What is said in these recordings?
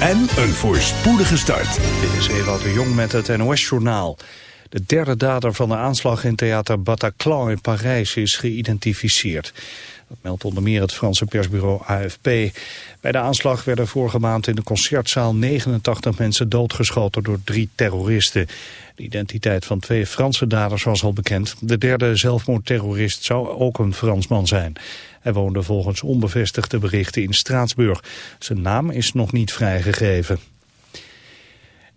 en een voorspoedige start. Dit is Ewout de Jong met het NOS-journaal. De derde dader van de aanslag in theater Bataclan in Parijs is geïdentificeerd. Dat meldt onder meer het Franse persbureau AFP. Bij de aanslag werden vorige maand in de concertzaal 89 mensen doodgeschoten door drie terroristen. De identiteit van twee Franse daders was al bekend. De derde zelfmoordterrorist zou ook een Fransman zijn. Hij woonde volgens onbevestigde berichten in Straatsburg. Zijn naam is nog niet vrijgegeven.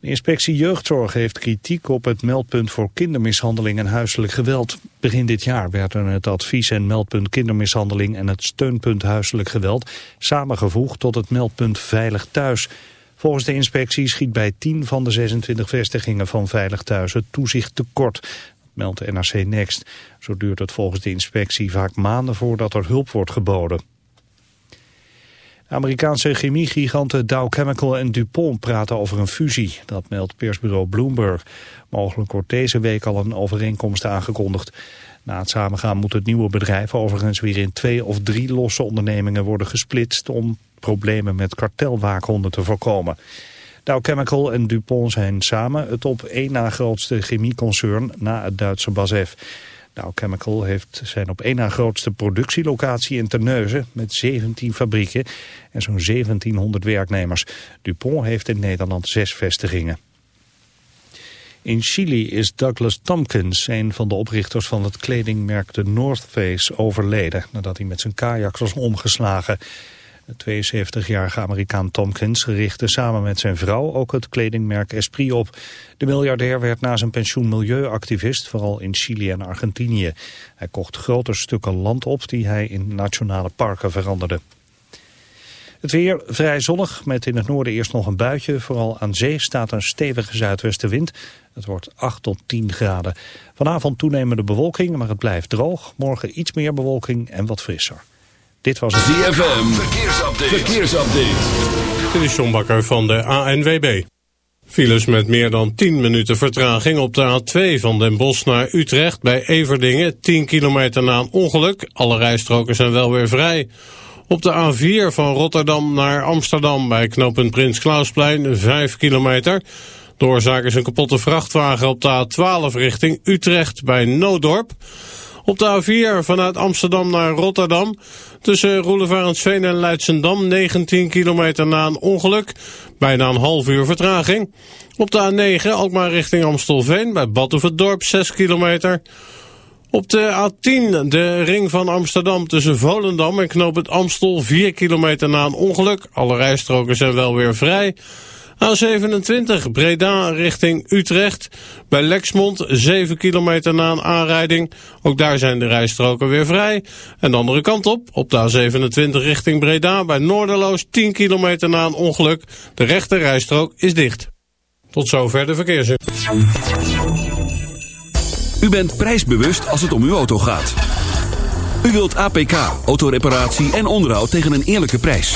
De inspectie jeugdzorg heeft kritiek op het meldpunt voor kindermishandeling en huiselijk geweld. Begin dit jaar werden het advies- en meldpunt kindermishandeling en het steunpunt huiselijk geweld samengevoegd tot het meldpunt Veilig Thuis. Volgens de inspectie schiet bij 10 van de 26 vestigingen van Veilig Thuis het toezicht tekort, meldt NRC Next. Zo duurt het volgens de inspectie vaak maanden voordat er hulp wordt geboden. Amerikaanse chemiegiganten Dow Chemical en DuPont praten over een fusie. Dat meldt persbureau Bloomberg. Mogelijk wordt deze week al een overeenkomst aangekondigd. Na het samengaan moet het nieuwe bedrijf overigens weer in twee of drie losse ondernemingen worden gesplitst om problemen met kartelwaakhonden te voorkomen. Dow Chemical en DuPont zijn samen het op één na grootste chemieconcern na het Duitse BASF. Dow Chemical heeft zijn op één na grootste productielocatie in Terneuzen met 17 fabrieken en zo'n 1700 werknemers. DuPont heeft in Nederland zes vestigingen. In Chili is Douglas Tompkins, een van de oprichters van het kledingmerk The North Face, overleden nadat hij met zijn kajak was omgeslagen. De 72-jarige Amerikaan Tompkins richtte samen met zijn vrouw ook het kledingmerk Esprit op. De miljardair werd na zijn pensioen milieuactivist, vooral in Chili en Argentinië. Hij kocht grote stukken land op die hij in nationale parken veranderde. Het weer vrij zonnig, met in het noorden eerst nog een buitje. Vooral aan zee staat een stevige zuidwestenwind. Het wordt 8 tot 10 graden. Vanavond toenemende bewolking, maar het blijft droog. Morgen iets meer bewolking en wat frisser. Dit was het ZFM. Verkeersupdate. Verkeersupdate. Dit is John Bakker van de ANWB. Files met meer dan 10 minuten vertraging op de A2 van Den Bosch naar Utrecht bij Everdingen. 10 kilometer na een ongeluk. Alle rijstroken zijn wel weer vrij. Op de A4 van Rotterdam naar Amsterdam bij knooppunt Prins Klausplein 5 kilometer. De oorzaak is een kapotte vrachtwagen op de A12 richting Utrecht bij Noodorp. Op de A4 vanuit Amsterdam naar Rotterdam. Tussen Roelevarensveen en Leidsendam 19 kilometer na een ongeluk. Bijna een half uur vertraging. Op de A9 ook maar richting Amstelveen bij Badhoevedorp 6 kilometer. Op de A10 de ring van Amsterdam tussen Volendam en Knoop het Amstel 4 kilometer na een ongeluk. Alle rijstroken zijn wel weer vrij. A27 Breda richting Utrecht. Bij Lexmond 7 kilometer na een aanrijding. Ook daar zijn de rijstroken weer vrij. En de andere kant op, op de A27 richting Breda bij Noorderloos 10 kilometer na een ongeluk. De rechte rijstrook is dicht. Tot zover de verkeersin. U bent prijsbewust als het om uw auto gaat. U wilt APK, autoreparatie en onderhoud tegen een eerlijke prijs.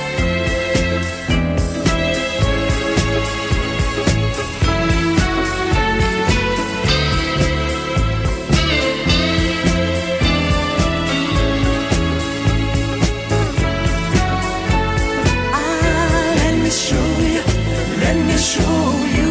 Show you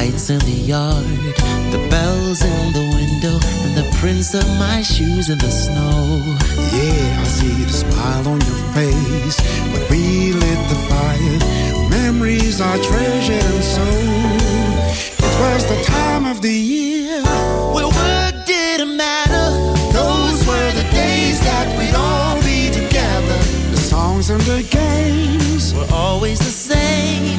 Lights in the yard, the bells in the window, and the prints of my shoes in the snow. Yeah, I see the smile on your face when we lit the fire. Memories are treasured and so. It was the time of the year where work didn't matter. Those were the days that we'd all be together. The songs and the games were always the same,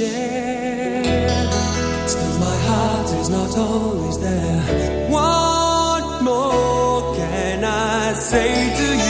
share. Still, my heart is not always there. What more can I say to you?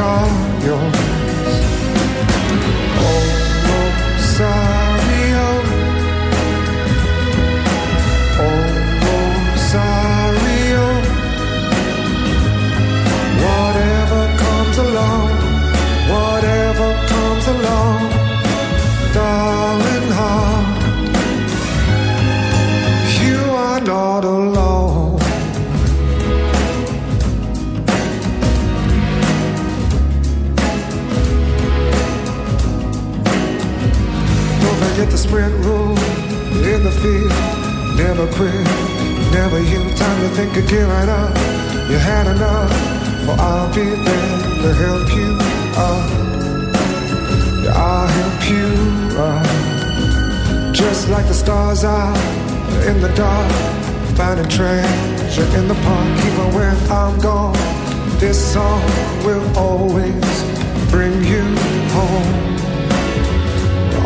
got yours. Sprint rule in the field. Never quit, never you. Time to think of gearing up. You had enough, for I'll be there to help you up. Yeah, I'll help you up. Just like the stars out in the dark, finding treasure in the park. Even when I'm gone, this song will always bring you home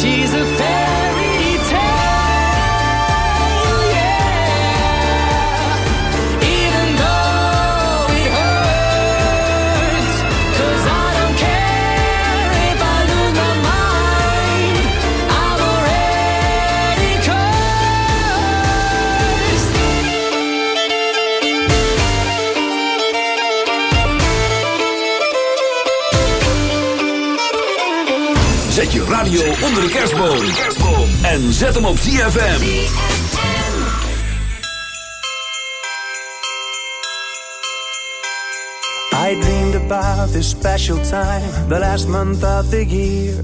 She's a radio onder de kerstboom. En zet hem op ZFM. I dreamed about this special time, the last month of the year,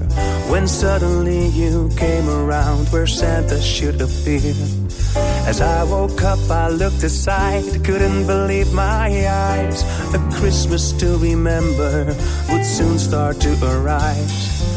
when suddenly you came around where Santa should appear. As I woke up, I looked aside, couldn't believe my eyes. A Christmas to remember would soon start to arise.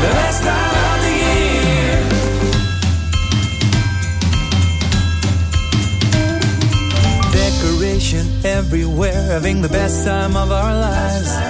the best time of the year. Decoration everywhere, having the best time of our lives.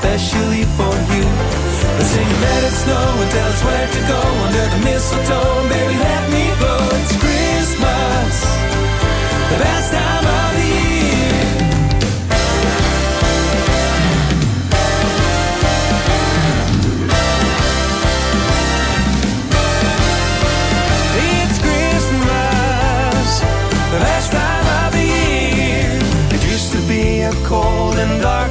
especially for you. They sing, let it snow and tell us where to go under the mistletoe. Baby, let me go. It's Christmas, the best time of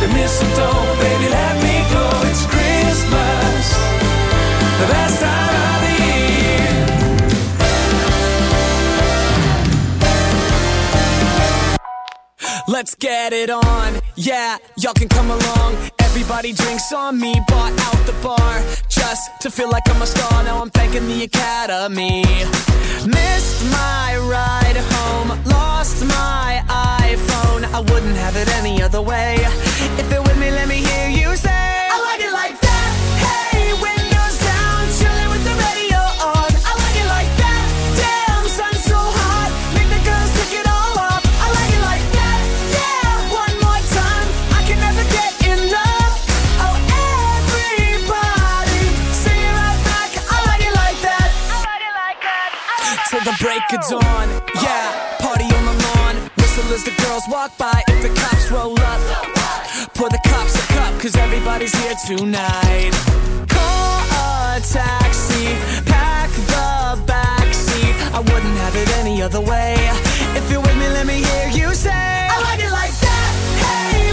the mistletoe. Baby, let me go. It's Christmas, the best time of the year. Let's get it on. Yeah, y'all can come along. Everybody drinks on me, bought out the bar. Just to feel like I'm a star, now I'm thanking the academy. Missed my ride home, lost my iPhone. I wouldn't have it any other way. Break of dawn, yeah, one more time. I can never get in love Oh every body say like I like you like that. I like you like that. Hit the brakes on Yeah party on the lawn. Whistle as the girls walk by. If the everybody's here tonight. Call a taxi, pack the backseat. I wouldn't have it any other way. If you're with me, let me hear you say, I like it like that. Hey,